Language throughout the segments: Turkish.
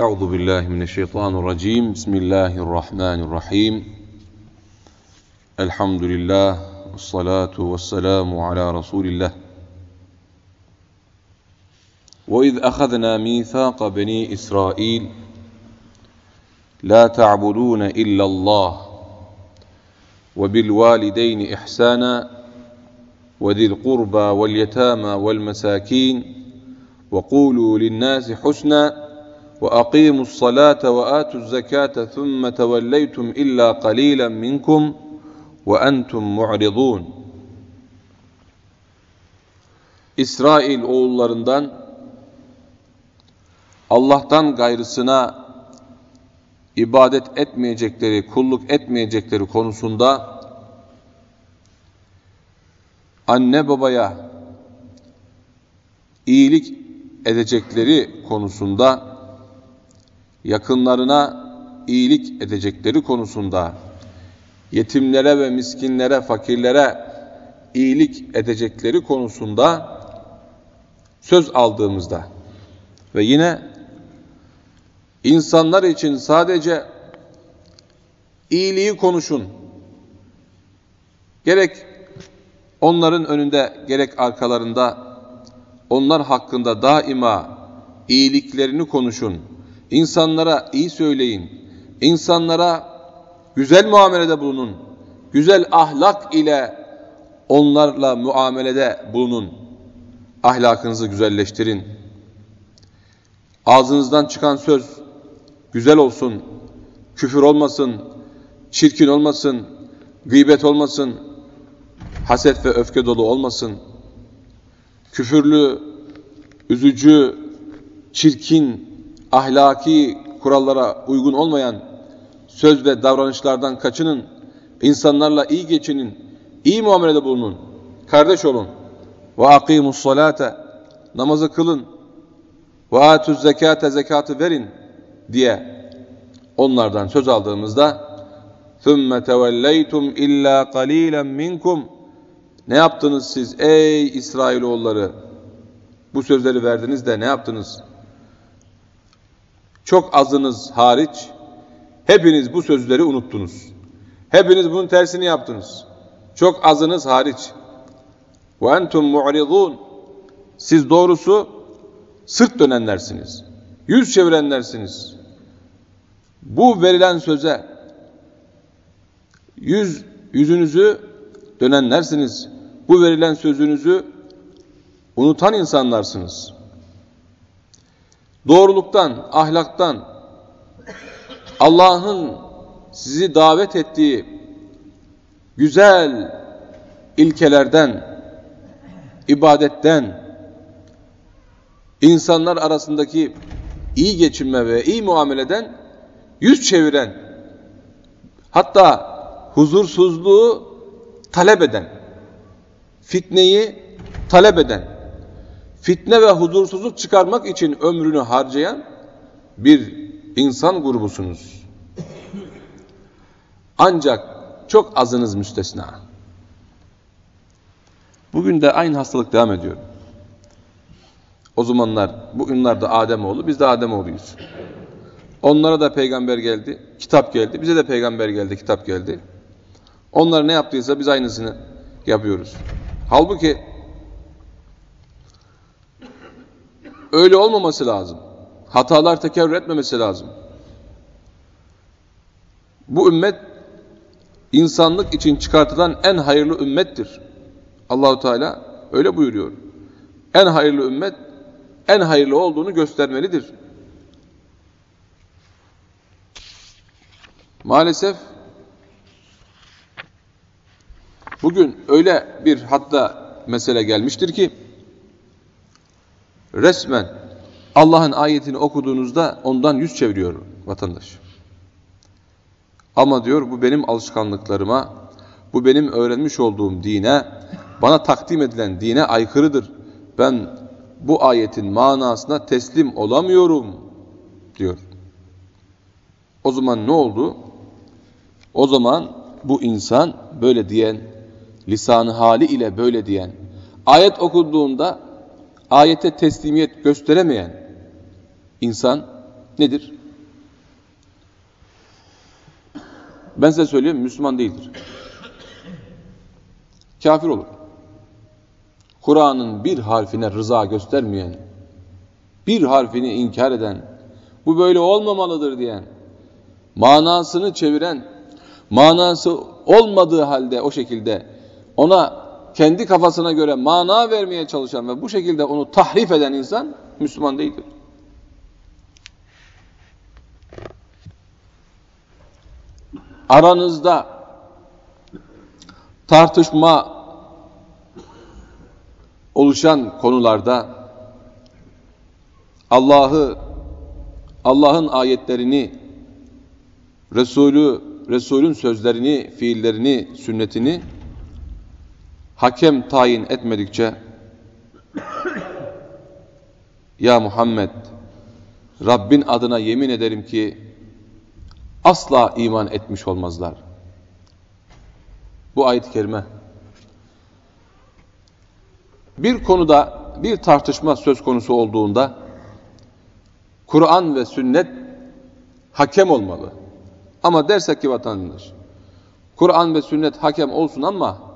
أعوذ بالله من الشيطان الرجيم. بسم الله الرحمن الرحيم. الحمد لله والصلاة والسلام على رسول الله. وإذ أخذنا ميثاق بني إسرائيل لا تعبدون إلا الله وبالوالدين إحسانا وذي القربى واليتامى والمساكين وقولوا للناس حسنا وأقيموا الصلاة وآتوا الزكاة ثم توليتم إلا قليلا منكم وأنتم معرضون İsrail oğullarından Allah'tan gayrısına ibadet etmeyecekleri, kulluk etmeyecekleri konusunda anne babaya iyilik edecekleri konusunda yakınlarına iyilik edecekleri konusunda yetimlere ve miskinlere, fakirlere iyilik edecekleri konusunda söz aldığımızda ve yine insanlar için sadece iyiliği konuşun. Gerek onların önünde gerek arkalarında onlar hakkında daima iyiliklerini konuşun. İnsanlara iyi söyleyin. İnsanlara güzel muamelede bulunun. Güzel ahlak ile onlarla muamelede bulunun. Ahlakınızı güzelleştirin. Ağzınızdan çıkan söz güzel olsun, küfür olmasın, çirkin olmasın, gıybet olmasın, haset ve öfke dolu olmasın. Küfürlü, üzücü, çirkin, ahlaki kurallara uygun olmayan söz ve davranışlardan kaçının. İnsanlarla iyi geçinin, iyi muamelede bulunun, kardeş olun. Ve akimus salate, namazı kılın. Ve atuz zekate, zekatı verin diye onlardan söz aldığımızda ثُمَّ تَوَلَّيْتُمْ اِلَّا قَلِيلًا مِنْكُمْ Ne yaptınız siz ey İsrailoğulları? Bu sözleri verdiniz de ne yaptınız? Çok azınız hariç hepiniz bu sözleri unuttunuz. Hepiniz bunun tersini yaptınız. Çok azınız hariç. Ve entum mu'ridun. Siz doğrusu sırt dönenlersiniz. Yüz çevirenlersiniz. Bu verilen söze yüz yüzünüzü dönenlersiniz. Bu verilen sözünüzü unutan insanlarsınız. Doğruluktan, ahlaktan, Allah'ın sizi davet ettiği güzel ilkelerden, ibadetten, insanlar arasındaki iyi geçinme ve iyi muameleden yüz çeviren, hatta huzursuzluğu talep eden, fitneyi talep eden, fitne ve huzursuzluk çıkarmak için ömrünü harcayan bir insan grubusunuz. Ancak çok azınız müstesna. Bugün de aynı hastalık devam ediyor. O zamanlar, bugünlerde Ademoğlu, biz de Ademoğluyuz. Onlara da peygamber geldi, kitap geldi. Bize de peygamber geldi, kitap geldi. Onlar ne yaptıysa biz aynısını yapıyoruz. Halbuki öyle olmaması lazım. Hatalar tekerrür etmemesi lazım. Bu ümmet insanlık için çıkartılan en hayırlı ümmettir. Allahu Teala öyle buyuruyor. En hayırlı ümmet en hayırlı olduğunu göstermelidir. Maalesef bugün öyle bir hatta mesele gelmiştir ki resmen Allah'ın ayetini okuduğunuzda ondan yüz çeviriyor vatandaş. Ama diyor bu benim alışkanlıklarıma, bu benim öğrenmiş olduğum dine, bana takdim edilen dine aykırıdır. Ben bu ayetin manasına teslim olamıyorum diyor. O zaman ne oldu? O zaman bu insan böyle diyen, lisanı hali ile böyle diyen, ayet okunduğunda ayete teslimiyet gösteremeyen insan nedir? Ben size söyleyeyim Müslüman değildir. Kafir olur. Kur'an'ın bir harfine rıza göstermeyen, bir harfini inkar eden, bu böyle olmamalıdır diyen, manasını çeviren, manası olmadığı halde o şekilde ona kendi kafasına göre mana vermeye çalışan ve bu şekilde onu tahrif eden insan Müslüman değildir. Aranızda tartışma oluşan konularda Allah'ı Allah'ın ayetlerini Resulü Resulün sözlerini, fiillerini, sünnetini hakem tayin etmedikçe ya Muhammed Rabbin adına yemin ederim ki asla iman etmiş olmazlar. Bu ayet-i kerime bir konuda bir tartışma söz konusu olduğunda Kur'an ve sünnet hakem olmalı. Ama dersek ki vatandaş, Kur'an ve sünnet hakem olsun ama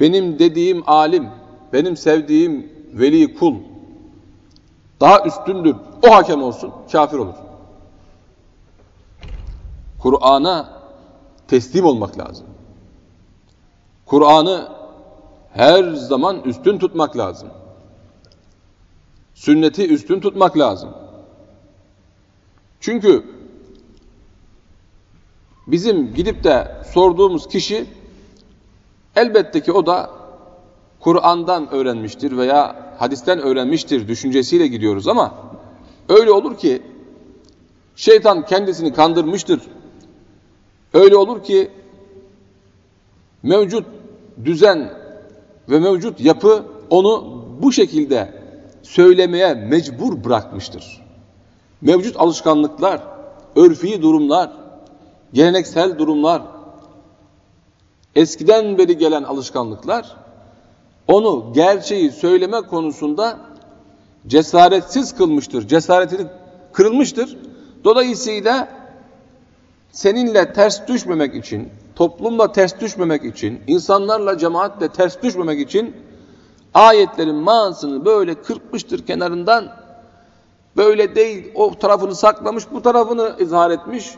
benim dediğim alim, benim sevdiğim veli kul daha üstündür, o hakem olsun, kafir olur. Kur'an'a teslim olmak lazım. Kur'an'ı her zaman üstün tutmak lazım. Sünneti üstün tutmak lazım. Çünkü bizim gidip de sorduğumuz kişi elbette ki o da Kur'an'dan öğrenmiştir veya hadisten öğrenmiştir düşüncesiyle gidiyoruz ama öyle olur ki şeytan kendisini kandırmıştır. Öyle olur ki mevcut düzen ve mevcut yapı onu bu şekilde söylemeye mecbur bırakmıştır. Mevcut alışkanlıklar, örfi durumlar, geleneksel durumlar, eskiden beri gelen alışkanlıklar onu gerçeği söyleme konusunda cesaretsiz kılmıştır. Cesaretini kırılmıştır. Dolayısıyla seninle ters düşmemek için, toplumla ters düşmemek için, insanlarla cemaatle ters düşmemek için ayetlerin manasını böyle kırpmıştır kenarından. Böyle değil, o tarafını saklamış, bu tarafını izhar etmiş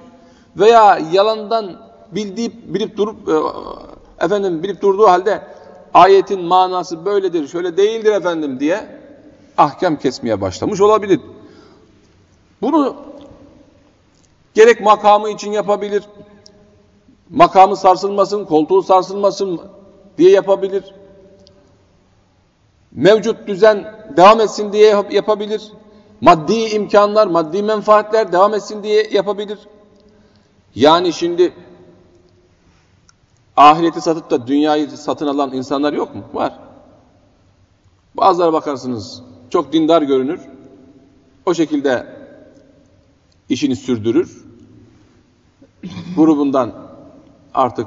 veya yalandan bildiği, bilip durup e, efendim bilip durduğu halde ayetin manası böyledir, şöyle değildir efendim diye ahkam kesmeye başlamış olabilir. Bunu gerek makamı için yapabilir, makamı sarsılmasın, koltuğu sarsılmasın diye yapabilir. Mevcut düzen devam etsin diye yapabilir. Maddi imkanlar, maddi menfaatler devam etsin diye yapabilir. Yani şimdi ahireti satıp da dünyayı satın alan insanlar yok mu? Var. Bazılara bakarsınız çok dindar görünür. O şekilde işini sürdürür. Grubundan artık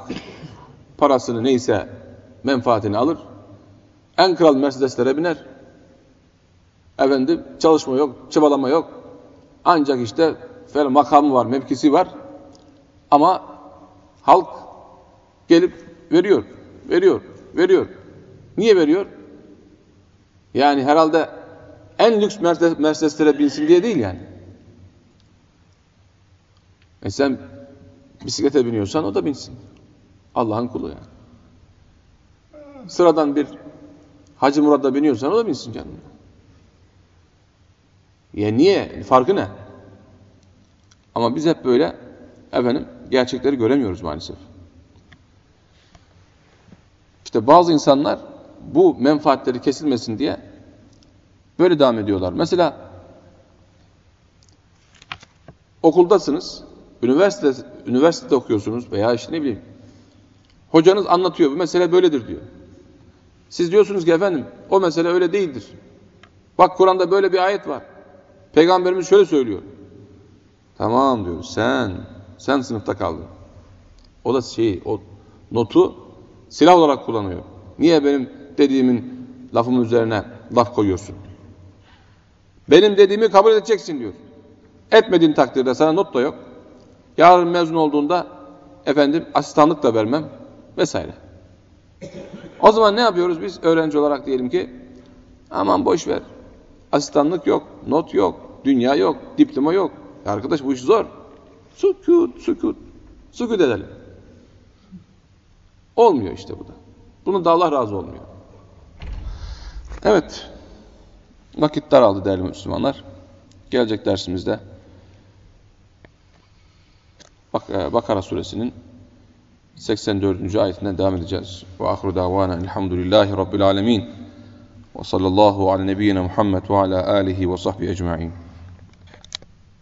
parasını neyse menfaatini alır. En kral Mercedes'lere biner. Efendim çalışma yok, çabalama yok. Ancak işte makamı var, mevkisi var. Ama halk gelip veriyor, veriyor, veriyor. Niye veriyor? Yani herhalde en lüks Mercedes'lere binsin diye değil yani. E sen bisiklete biniyorsan o da binsin. Allah'ın kulu yani. Sıradan bir Hacı Murat'ta biniyorsan o da binsin canım. Ya niye? Farkı ne? Ama biz hep böyle efendim gerçekleri göremiyoruz maalesef. İşte bazı insanlar bu menfaatleri kesilmesin diye böyle devam ediyorlar. Mesela okuldasınız, üniversite üniversitede okuyorsunuz veya işte ne bileyim hocanız anlatıyor bu mesele böyledir diyor. Siz diyorsunuz ki efendim o mesele öyle değildir. Bak Kur'an'da böyle bir ayet var. Peygamberimiz şöyle söylüyor. Tamam diyor sen, sen sınıfta kaldın. O da şey, o notu silah olarak kullanıyor. Niye benim dediğimin lafımın üzerine laf koyuyorsun? Benim dediğimi kabul edeceksin diyor. Etmediğin takdirde sana not da yok. Yarın mezun olduğunda efendim asistanlık da vermem vesaire. O zaman ne yapıyoruz biz öğrenci olarak diyelim ki aman boş ver. Asistanlık yok, not yok, dünya yok, diploma yok. Arkadaş bu iş zor. Sükut, sükut. Sükut edelim. Olmuyor işte bu da. Bunun da Allah razı olmuyor. Evet. Vakit daraldı değerli Müslümanlar. Gelecek dersimizde Bak e, Bakara suresinin 84. ayetinden devam edeceğiz. Ve ahru davana elhamdülillahi rabbil alemin. Ve sallallahu ala nebiyyina Muhammed ve ala alihi ve sahbihi ecma'in.